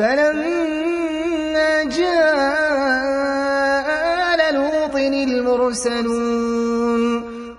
فَلَمَّا جَاءَ آلَ لُوطٍ الْمُرْسَلُونَ